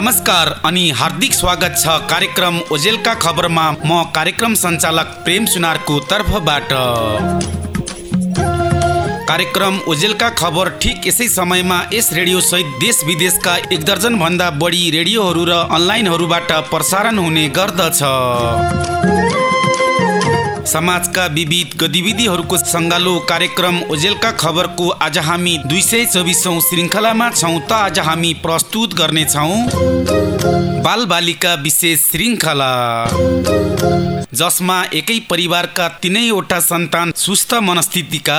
नमस्कार अनि हार्दिक स्वागत छ कार्यक्रम ओजेलका खबरमा। म कार्यक्रम सञ्चालक प्रेम सुनारको तर्फबाट। कार्यक्रम ओजेलका खबर ठिक यसै समयमा यस रेडियो सहित देश विदेशका एक दर्जन भन्दा बढी रेडियोहरू र अनलाइनहरूबाट प्रसारण हुने गर्दछ। समाजका विविध गतिविधिहरूको सङ्गालो कार्यक्रम ओजेलका खबरको आज हामी दुई सय चौबिसौँ श्रृङ्खलामा छौँ त आज हामी प्रस्तुत गर्नेछौँ बालबालिका विशेष श्रृङ्खला। जसमा एकै परिवारका तिनैवटा सन्तान सुस्थ मनस्थितिका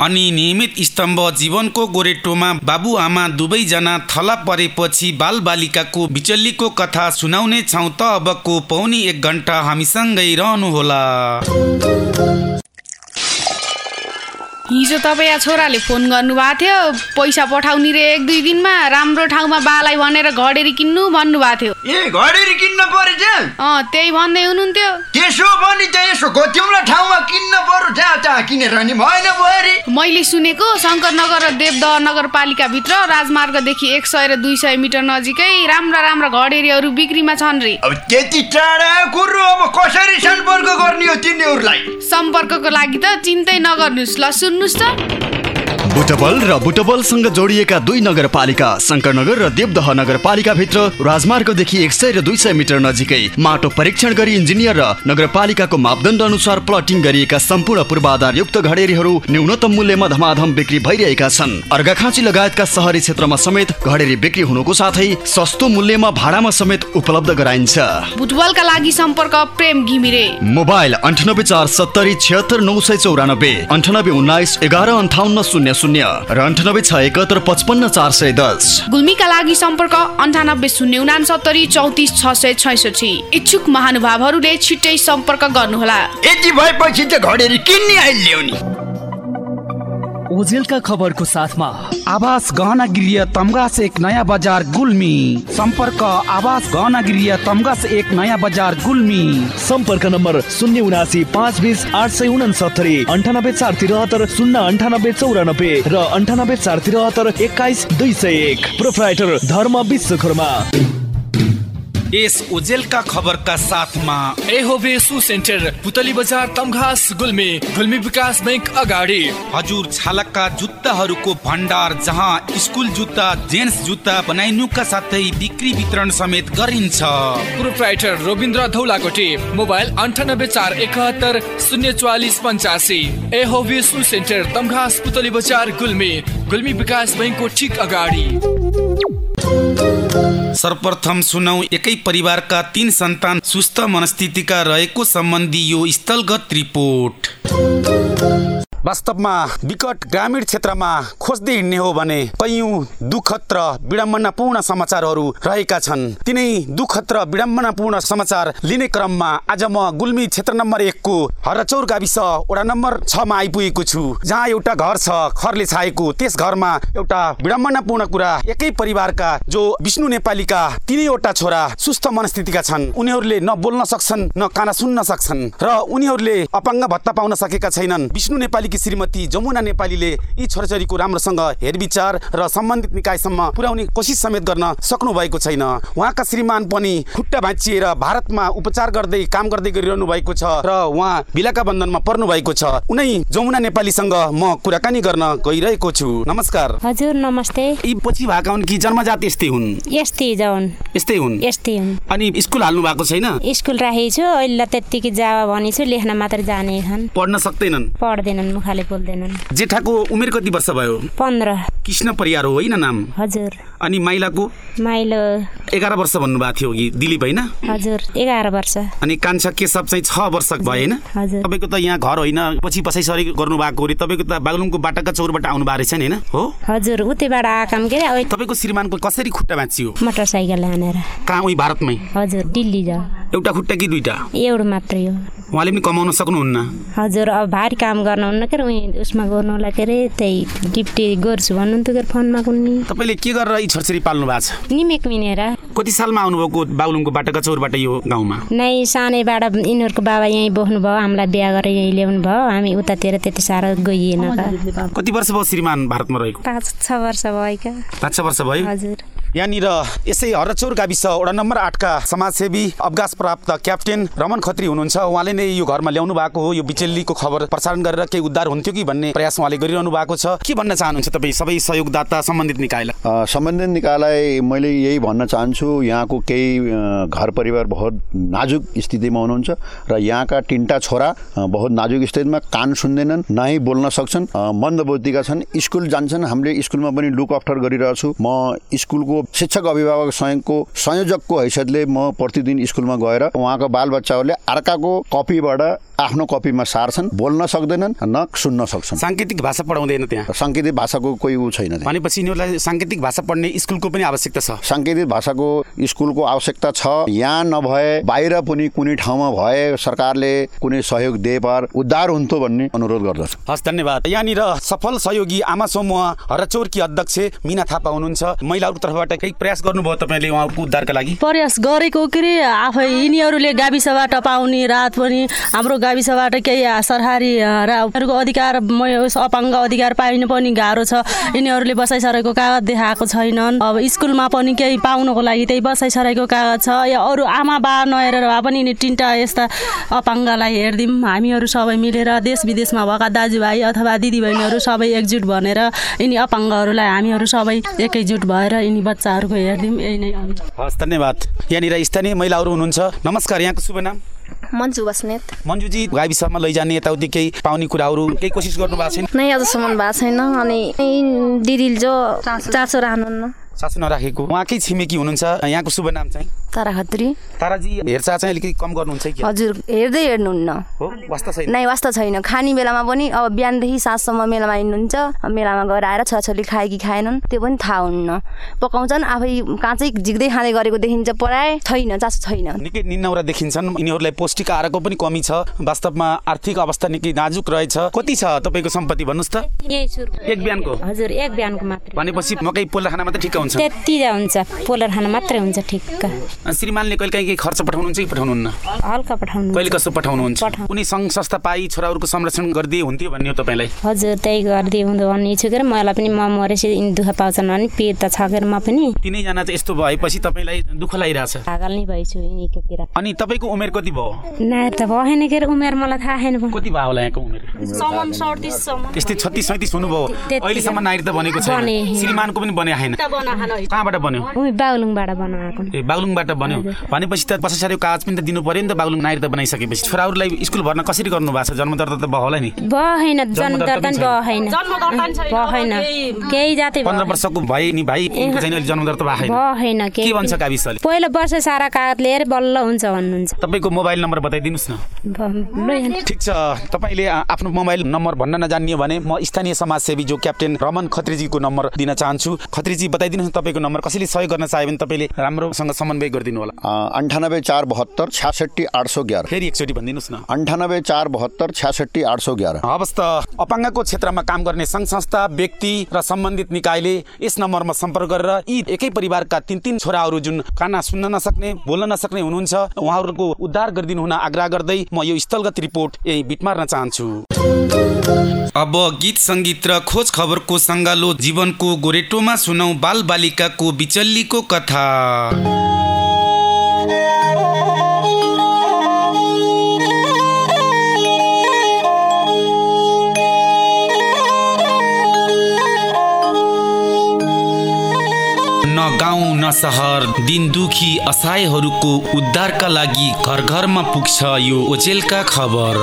अनि नियमित स्तम्भ जीवनको गोरेटोमा बाबुआमा दुवैजना थला परेपछि बालबालिकाको बिचल्लीको कथा सुनाउने छौँ त अबको पौनी एक घन्टा हामीसँगै रहनुहोला। हिजो तपाईँ या छोराले फोन गर्नुभएको थियो। पैसा पठाउने रे एक दुई दिनमा। राम्रो ठाउँमा बालाई भनेर घडेरी किन्नु भन्नुभएको थियो। ए घडेरी किन्न परेछ अँ त्यही भन्दै हुनुहुन्थ्यो। त्यसो भने त यसो तिम्रो ठाउँमा किन्न पर्यो जहाँ त्यहाँ किनेर नि भएन मैले सुनेको शङ्करनगर र देवदह नगरपालिकाभित्र राजमार्गदेखि एक सय र दुई सय मिटर नजिकै राम्रा राम्रा घडेरीहरू बिक्रीमा छन् रे। अब त्यति टाढा कुरो अब कसरी सम्पर्क गर्ने हो तिनीहरूलाई? सम्पर्कको लागि त चिन्तै नगर्नुहोस् ल सुन्नुहोस् त बुटबल र बुटबलसँग जोडिएका दुई नगरपालिका शङ्करनगर र देवदह नगरपालिकाभित्र राजमार्गदेखि एक सय र दुई सय मिटर नजिकै माटो परीक्षण गरी इन्जिनियर र नगरपालिकाको मापदण्ड अनुसार प्लटिङ गरिएका सम्पूर्ण पूर्वाधारयुक्त घडेरीहरू न्यूनतम मूल्यमा धमाधम बिक्री भइरहेका छन्। अर्घाखाँची लगायतका सहरी क्षेत्रमा समेत घडेरी बिक्री हुनुको साथै सस्तो मूल्यमा भाडामा समेत उपलब्ध गराइन्छ। फुटबलका लागि सम्पर्क प्रेम घिमिरे। मोबाइल अन्ठानब्बे चार सत्तरी छिहत्तर नौ सय चौरानब्बे अन्ठानब्बे उन्नाइस एघार अन्ठाउन्न शून्य शून्य। र अन्ठानब्बे छ एकहत्तर पचपन्न चार सय दस। गुल्मीका लागि सम्पर्क अन्ठानब्बे शून्य उनासत्तरी चौतिस छ सय छैसठी। इच्छुक महानुभावहरूले छिट्टै सम्पर्क गर्नुहोला। यति भएपछि त घडेरी किन्ने अहिले ल्याउने। ओजेलका खबरको साथमा। आवास गहना गृह तमगास एक नयाँ बजार गुल्मी। सम्पर्क आवास गहना गृह तमगास एक नयाँ बजार गुल्मी। सम्पर्क नम्बर शून्य उनासी पाँच बिस आठ सय उनासत्तरी अन्ठानब्बे चार त्रिहत्तर शून्य अन्ठानब्बे चौरानब्बे र अन्ठानब्बे चार त्रिहत्तर एक्काइस दुई सय एक। प्रोप्राइटर धर्म विश्वकर्मा। यस ओजेलका खबरका साथमा। एहोबे सु सेन्टर पुतली बजार तमघास गुल्मी। गुल्मी विकास बैंक अगाडि। हजुर छालकका जुत्ताहरूको भण्डार जहाँ स्कुल जुत्ता जेन्ट्स जुत्ता बनाइनुका साथै बिक्री वितरण समेत गरिन्छ। प्रोप्राइटर रविन्द्र धौलाकोटी मोबाइल अन्ठानब्बे चार एकहत्तर शून्य चौवालिस पञ्चासी। एहोबे सु सेन्टर तमघास पुतली बजार गुल्मी। गुल्मी विकास बैंकको ठिक अगाडि। सर्वप्रथम सुनौ एकै परिवारका तीन सन्तान सुस्थ मनस्थितिका रहेको सम्बन्धी यो स्थलगत रिपोर्ट। वास्तवमा विकट ग्रामीण क्षेत्रमा खोज्दै हिँड्ने हो भने कैयौँ दुःखद र विडम्बनापूर्ण समाचारहरू रहेका छन्। तिनै दुःखद र विडम्बनापूर्ण समाचार लिने क्रममा आज म गुल्मी क्षेत्र नम्बर एकको हरचौर गाविस वडा नम्बर छमा आइपुगेको छु। जहाँ एउटा घर छ खरले छाएको त्यस घरमा एउटा विडम्बनापूर्ण कुरा एकै परिवारका जो विष्णु नेपालीका तिनैवटा छोरा सुस्थ मनस्थितिका छन् उनीहरूले न बोल्न सक्छन् न काना सुन्न सक्छन् र उनीहरूले अपाङ्ग भत्ता पाउन सकेका छैनन्। विष्णु नेपाली नेपालीकी श्रीमती जमुना नेपालीले यी छोराछोरीको राम्रोसँग हेरविचार र सम्बन्धित निकायसम्म पुर्याउने कोसिस समेत गर्न सक्नु भएको छैन। उहाँका श्रीमान पनि खुट्टा भाँचिएर भारतमा उपचार गर्दै काम गर्दै गरिरहनु भएको छ र उहाँ बिलाका बन्धनमा पर्नु भएको छ। उनै जमुना नेपालीसँग म कुराकानी गर्न गइरहेको छु। नमस्कार। हजुर नमस्ते। यी पछि भएका हुन् कि जन्मजात यस्तै हुन्? यस्तै जाउन् यस्तै हुन्? यस्तै हुन्। अनि स्कुल हाल्नु भएको छैन? स्कुल राखेको छु। अहिले त्यत्तिकै जावा भनेछु लेख्न मात्र जाने छन् पढ्न सक्दैनन्? पढ्दैनन्। मुखाले बोल्दैनन्। जेठाको उमेर कति वर्ष भयो? पन्ध्र। कृष्ण परियार हो होइन नाम? हजुर। अनि माइलाको? माइलो। एघार वर्ष भन्नुभएको थियो कि? दिलीप होइन? हजुर एघार वर्ष। अनि कान्छा केशव चाहिँ छ वर्ष भयो होइन? हजुर। तपाईँको त यहाँ घर होइन पछि पछाइ सरी गर्नुभएको अरे। तपाईँको त बागलुङको बाटाका चौरबाट आउनु भएको रहेछ नि होइन? हो? हजुर उतैबाट आकाम के तपाईँको श्रीमानको कसरी खुट्टा भाँचियो मोटरसाइकल हानेर कहाँ उही भारतमै? हजुर दिल्ली एउटा खुट्टा कि दुईटा? एउटा मात्रै हो। उहाँले पनि कमाउन सक्नुहुन्न? हजुर अब भारी काम गर्नुहुन्न के अरे उसमा गर्नुलाई के अरे त्यही डिप्टी गर्छु भन्नुहुन्थ्यो के अरे फोनमा कुनै तपाईँले के गरेर यी छोरछोरी पाल्नु भएको छ? निमेक मिनेर। कति सालमा आउनुभएको बागलुङको बाटाका चौरबाट यो गाउँमा? नै सानैबाट यिनीहरूको बाबा यहीँ बस्नु भयो हामीलाई बिहा गरेर यहीँ ल्याउनु भयो हामी उतातिर त्यति साह्रो गइएन का कति वर्ष भयो श्रीमान भारतमा रहेको? पाँच छ वर्ष भयो। पाँच छ वर्ष भयो? हजुर। यहाँनिर यसै हरचौर गाविस वडा नम्बर आठका समाजसेवी अवकाश प्राप्त क्याप्टेन रमन खत्री हुनुहुन्छ। उहाँले नै यो घरमा ल्याउनु भएको हो। यो बिचेलीको खबर प्रसारण गरेर केही उद्धार हुन्थ्यो कि भन्ने प्रयास उहाँले गरिरहनु भएको छ। के भन्न चाहनुहुन्छ तपाईँ? सबै सहयोगदाता सम्बन्धित निकायलाई? सम्बन्धित निकायलाई मैले यही भन्न चाहन्छु यहाँको केही घर परिवार बहुत नाजुक स्थितिमा हुनुहुन्छ र यहाँका तिनवटा छोरा बहुत नाजुक स्थितिमा कान सुन्दैनन् नै बोल्न सक्छन् मन्दबुद्धिका छन् स्कुल जान्छन्। हामीले स्कुलमा पनि लुक अफ्टर गरिरहेछु। म स्कुलको शिक्षक अभिभावक संघको संयोजकको हैसियतले म प्रतिदिन स्कुलमा गएर उहाँका बालबच्चाहरूले अर्काको कपीबाट आफ्नो कपीमा सार्छन् बोल्न सक्दैनन् न सुन्न सक्छन्। साङ्केतिक भाषा पढाउँदैन त्यहाँ? साङ्केतिक भाषाको कोही ऊ छैन। भनेपछि यिनीहरूलाई साङ्केतिक भाषा पढ्ने स्कुलको पनि आवश्यकता छ। साङ्केतिक भाषाको स्कुलको आवश्यकता छ। यहाँ नभए बाहिर पनि कुनै ठाउँमा भए सरकारले कुनै सहयोग दिए पार उद्धार हुन्थ्यो भन्ने अनुरोध गर्दछु। हस् धन्यवाद। यहाँनिर सफल सहयोगी आमा समूह हरचौरकी अध्यक्ष मिना थापा हुनुहुन्छ। महिलाहरूको तर्फबाट केही प्रयास गर्नुभयो तपाईँले उहाँको उद्धारका लागि? प्रयास गरेको के अरे आफै यिनीहरूले गाविसबाट पाउने रात पनि हाम्रो गाविसबाट केही सरकारी अ, रा- उनीहरूको अधिकार अपाङ्ग अधिकार पाइनु पनि गाह्रो छ। यिनीहरूले बसाइसरेको कागज देखाएको छैनन्। अब स्कुलमा पनि केही पाउनको लागि त्यही बसाइसरेको कागज छ। या अरू आमा बा नहेरेर भए पनि यिनी तिनवटा यस्ता अपाङ्गलाई हेरिदिउँ। हामीहरू सबै मिलेर देश विदेशमा भएका दाजुभाइ अथवा दिदीबहिनीहरू सबै एकजुट भनेर यिनी अपाङ्गहरूलाई हामीहरू सबै एकैजुट भएर यिनी बच्चाहरूको हेरिदिउँ यही नै हस् धन्यवाद। यहाँनिर स्थानीय महिलाहरू हुनुहुन्छ। नमस्कार यहाँको शुभ नाम? मन्जु बस्नेत। मन्जुजी गाविसमा लैजाने यताउति केही पाउने कुराहरू केही कोसिस गर्नु भएको छैन? नै अझसम्म भएको छैन अनि यी दिदीले जो चासो राख्नुहुन्न। सासु नराखेको। उहाँकै छिमेकी हुनुहुन्छ। यहाँको शुभ नाम चाहिँ? तारा खत्री ताराजी हेरचाह चाहिँ अलिकति कम गर्नुहुन्छ कि? हजुर हेर्दै हेर्नुहुन्न। हो? वास्ता छैन। नै वास्ता छैन। खाने बेलामा पनि अब बिहानदेखि साँझसम्म मेलामा हिँड्नुहुन्छ। मेलामा गएर आएर छोराछोरीले खाए कि खाएनन् त्यो पनि थाहा हुन्न। पकाउँछन् आफै काँचै झिक्दै खाँदै गरेको देखिन्छ पढाए छैन चासो छैन। निकै निन्नौरा देखिन्छन्। यिनीहरूलाई पौष्टिक आहारको पनि कमी छ। वास्तवमा आर्थिक अवस्था निकै नाजुक रहेछ। कति छ तपाईँको सम्पत्ति भन्नुहोस् त? एक बिहानको? हजुर एक बिहानको मात्रै। भनेपछि मकै पोल्दा खाना मात्रै ठिक हुन्छ। त्यति हुन्छ। पोलर खाना मात्रै हुन्छ ठिक्क। श्रीमानले कहिले काहीँ केही खर्च पठाउनुहुन्छ कि पठाउनुहुन्न? हल्का पठाउनु कहिले कसो पठाउनुहुन्छ? पठाउँ। कुनै सङ्घ संस्था पाई छोराहरूको संरक्षण गरिदिए हुन्थ्यो भन्ने हो तपाईँलाई? हजुर त्यही गरिदिए हुँदो भन्ने छु के अरे मलाई पनि म मरेपछि यिनी दुःख पाउँछन् भने पिर त छ म पनि तिनैजना चाहिँ यस्तो भएपछि तपाईँलाई दुःख लागिरहेछ। पागल नै भएछु यिनीको अनि तपाईँको उमेर कति भयो? नायर त भएन के उमेर मलाई थाहा छैन कति भयो होला यहाँको उमेर? त्यस्तै छत्तिस सैतिस हुनुभयो अहिलेसम्म नारी त बनेको छैन। बने। श्रीमानको पनि बने आएन। कहाँबाट बन्यो? बागलुङबाट बनाएको ए बागलुङबाट बन्यो भनेपछि त पछाडि कागज पनि त दिनु पर्यो नि त बागलुङ नारी त बनाइसकेपछि। छोराहरूलाई स्कुल भर्न कसरी गर्नु भएको छ? जन्मदर्ता त भयो होला नि पन्ध्र वर्षको भए नि भाइ जन्मदर्ता भएको के भन्छ गाविसले पहिलो वर्ष सारा कागज लिएर बल्ल हुन्छ भन्नुहुन्छ। तपाईँको मोबाइल नम्बर बताइदिनुहोस् न। ठिक छ। तपाईँले आफ्नो मोबाइल नम्बर भन्न नजान्ने भने म स्थानीय समाजसेवी जो क्याप्टेन रमन खत्रीजीको नम्बर दिन चाहन्छु। खत्रीजी बताइदिनुहोस् न तपाईँको नम्बर कसैले सहयोग गर्न चाह्यो भने तपाईँले राम्रोसँग समन्वय गरिदिनु होला। अन्ठानब्बे चार बहत्तर छ्यासठी आठ सौ एघार फेरि एकचोटि भनिदिनुहोस् न। अन्ठानब्बे चार बहत्तर छ्यासठी आठ सौ एघार हवस् त अपाङ्गको क्षेत्रमा काम गर्ने सङ्घ संस्था व्यक्ति र सम्बन्धित निकायले यस नम्बरमा सम्पर्क गरेर यी एकै परिवारका तिन तिन छोराहरू जुन काना सुन्न नसक्ने बोल्न नसक्ने हुनुहुन्छ उहाँहरूको उद्धार गरिदिनु हुन आग्रह गर्दै म यो स्थलगत रिपोर्ट यही बिट मार्न चाहन्छु। अब गीत सङ्गीत र खोज खबरको सङ्गालो जीवनको गोरेटोमा सुनौ बाल बालिकाको बिचल्लीको कथा। न गाउँ न सहर दिन दुखी असहायहरूको उद्धारका लागि घर घरमा पुग्छ यो ओजेलका खबर।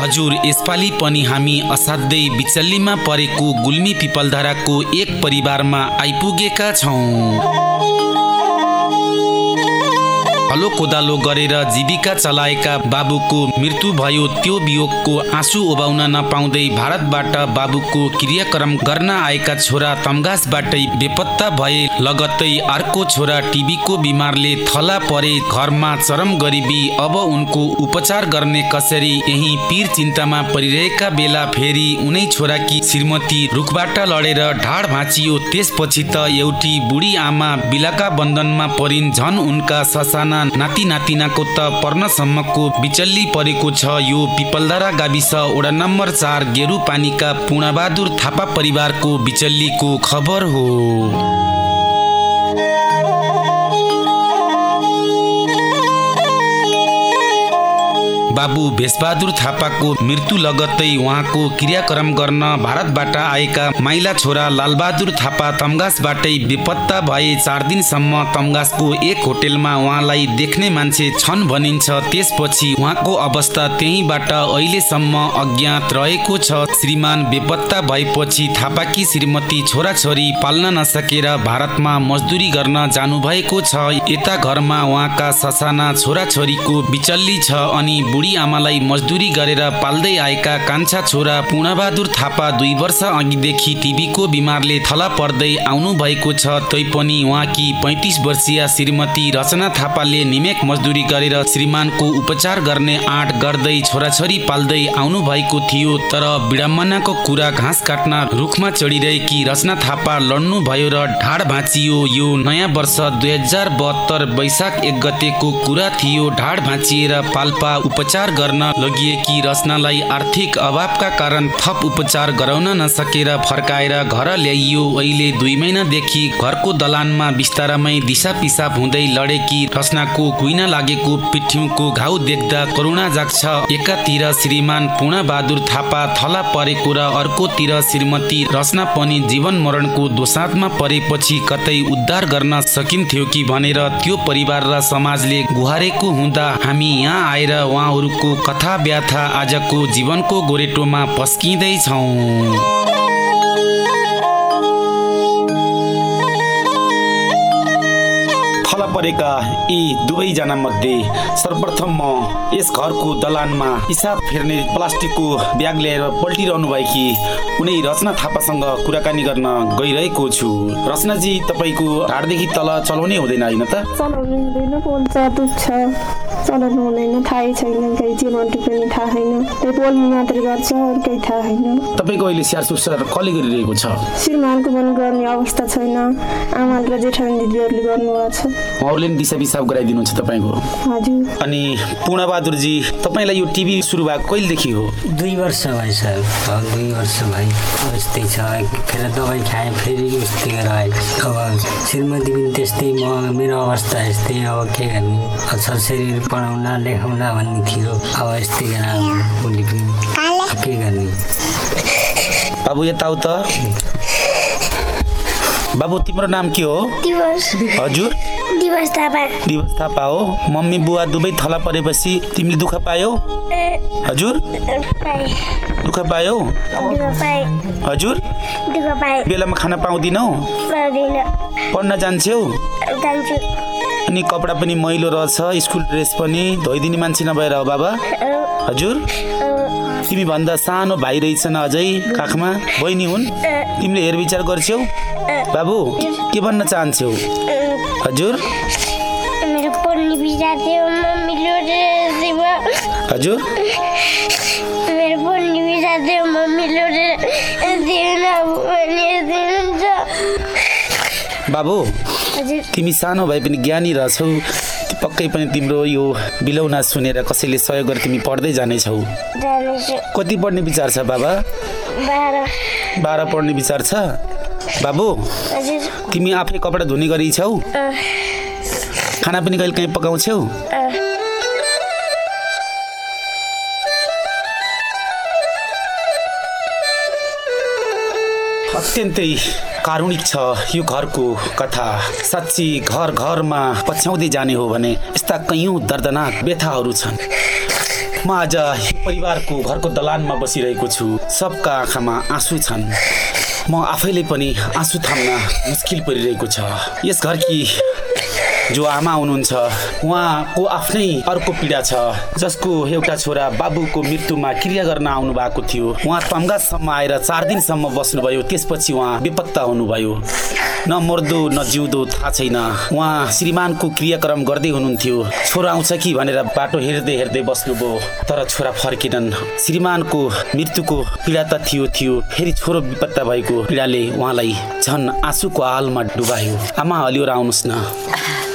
हजुर यसपालि पनि हामी असाध्यै बिचल्लीमा परेको गुल्मी पिपलधाराको एक परिवारमा आइपुगेका छौँ। हलो कोदालो गरेर जीविका चलाएका बाबुको मृत्यु भयो। त्यो वियोगको आँसु ओबाउन नपाउँदै भारतबाट बाबुको क्रियाक्रम गर्न आएका छोरा तमगासबाटै बेपत्ता भए। लगत्तै अर्को छोरा टिबीको बिमारले थला परे घरमा चरम गरिबी। अब उनको उपचार गर्ने कसरी यही पीर चिन्तामा परिरहेका बेला फेरि उनै छोराकी श्रीमती रुखबाट लडेर ढाड भाँचियो। त्यसपछि त एउटी बुढी आमा बिलाका बन्धनमा परिन् झन् उनका ससाना नाति नातिनाको त पर्नसम्मको बिचल्ली परेको छ यो पिपलधारा गाविस वडा नम्बर चार गेरु पानीका पूर्णबहादुर थापा परिवारको बिचल्लीको खबर हो। बाबु भेषबहादुर थापाको मृत्यु लगत्तै उहाँको क्रियाक्रम गर्न भारतबाट आएका माइला छोरा लालबहादुर थापा तमगासबाटै बेपत्ता भए चार दिनसम्म तमगासको एक होटेलमा उहाँलाई देख्ने मान्छे छन् भनिन्छ। त्यसपछि उहाँको अवस्था त्यहीँबाट अहिलेसम्म अज्ञात रहेको छ। श्रीमान बेपत्ता भएपछि थापाकी श्रीमती छोराछोरी पाल्न नसकेर भारतमा मजदुरी गर्न जानुभएको छ। यता घरमा उहाँका ससाना छोराछोरीको बिचल्ली छ अनि बुढी आमालाई मजदुरी गरेर पाल्दै आएका कान्छा छोरा पूर्णबहादुर थापा दुई वर्ष अघिदेखि टिबीको बिमारले थला पर्दै आउनु भएको छ। तैपनि उहाँकी पैँतिस वर्षीय श्रीमती रचना थापाले निमेक मजदुरी गरेर श्रीमानको उपचार गर्ने आँट गर्दै छोराछोरी पाल्दै आउनु भएको थियो। तर विडम्बनाको कुरा घाँस काट्न रुखमा चढिरहेकी रचना थापा लड्नु भयो र ढाड भाँचियो। यो नयाँ वर्ष दुई हजार बहत्तर वैशाख एक गतेको कुरा थियो। ढाड भाँचिएर पाल्पा उपचार गर्न लगिएकी रचनालाई आर्थिक अभावका कारण थप उपचार गराउन नसकेर फर्काएर घर ल्याइयो। अहिले दुई महिनादेखि घरको दलानमा बिस्तारामै दिसा पिसाब हुँदै लडेकी रचनाको कुइना लागेको पिठ्यौको घाउ देख्दा करुणा जाग्छ। एकातिर श्रीमान पूर्ण बहादुर थापा थला परेको र अर्कोतिर श्रीमती रचना पनि जीवन मरणको दोसाँतमा परेपछि कतै उद्धार गर्न सकिन्थ्यो कि भनेर त्यो परिवार र समाजले गुहारेको हुँदा हामी यहाँ आएर उहाँहरूको कथा व्याथा आजको जीवनको गोरेटोमा पस्किँदैछौँ परेका यी दुवैजना मध्ये सर्वप्रथम म यस घरको दलानमा हिसाब फेर्ने प्लास्टिकको ब्याग ल्याएर पल्टिरहनु भएकी कुनै रचना थापासँग कुराकानी गर्न गइरहेको छु। रचनाजी तपाईँको ढाडदेखि तल चलाउनै हुँदैन होइन त? चलाउनु हुँदैन पोल्छ दुख्छ चलाउनु हुँदैन थाहै छैन केही चिमन्टी पनि थाहा छैन त्यही पोल्नु मात्रै गर्छ अरू केही थाहा छैन तपाईँको अहिले स्याहार सुसार कसले गरिरहेको छ? श्रीमानको पनि गर्ने अवस्था छैन। आमाले र जेठानी दिदीहरूले गर्नुभएको छ। उहाँहरूले नि दिशा पिसाब गराइदिनुहुन्छ तपाईँको। हजुर। अनि पूर्णबहादुरजी तपाईँलाई यो टिभी सुरु भएको कहिलेदेखि हो? दुई वर्ष भयो सर दुई वर्ष भयो यस्तै छ। फेर दबाई खाएँ फेरि उस्तै गरेर आयो अब श्रीमती पनि त्यस्तै म मेरो अवस्था यस्तै अब के गर्ने? अब छोरछोरी पढाउला लेखाउला भन्ने थियो। अब यस्तै गरेर उसले पनि। अब के गर्ने? बाबु यता त बाबु तिम्रो नाम के हो? दिवस। हजुर। दिवस थापा। दिवस थापा हो। मम्मी बुवा दुवै थला परेपछि तिमीले दुःख पायौ? हजुर। दुःख पायौ? हजुर। बेलामा खाना पाउँदिनौ? पढ्न जान्छु? अनि कपडा पनि मैलो रहेछ स्कुल ड्रेस पनि धोइदिने मान्छे नभएर हो बाबा। हजुर। तिमी भन्दा सानो भाइ रहेछन् अझै काखमा। बहिनी हुन्? तिमीले हेरविचार गर्छौ? बाबु के भन्न चाहन्छौ? हजुर? हजुर? बाबु तिमी सानो भए पनि ज्ञानी रहेछौ। पक्कै पनि तिम्रो यो बिलौना सुनेर कसैले सहयोग गरेर तिमी पढ्दै जानेछौ। कति पढ्ने विचार छ बाबा? बाह्र। पढ्ने विचार छ? बाबु तिमी आफै कपडा धुने गरी छौ अँ, खाना पनि कहिले काहीँ पकाउँछौ? अत्यन्तै कारुणिक छ यो घरको कथा। साँच्ची घर घरमा पछ्याउँदै जाने हो भने यस्ता कैयौँ दर्दनाक व्यथाहरू छन्। म आज परिवारको घरको दलानमा बसिरहेको छु। सबका आँखामा आँसु छन्। म आफैले पनि आँसु थाम्न मुस्किल परिरहेको छ। यस घरकी जो आमा हुनुहुन्छ उहाँको आफ्नै अर्को पीडा छ जसको एउटा छोरा बाबुको मृत्युमा क्रिया गर्न आउनु भएको थियो। उहाँ तम्गासम्म आएर चार दिनसम्म बस्नुभयो त्यसपछि उहाँ बेपत्ता हुनुभयो। न मर्दो न जिउँदो थाहा छैन। उहाँ श्रीमानको क्रियाक्रम गर्दै हुनुहुन्थ्यो। छोरा आउँछ कि भनेर बाटो हेर्दै हेर्दै बस्नुभयो तर छोरा फर्किनन् श्रीमानको मृत्युको पीडा त थियो थियो। फेरि छोरो बेपत्ता भएको पीडाले उहाँलाई झन् आँसुको हालमा डुबायो। आमा हलिएर आउनुहोस् न।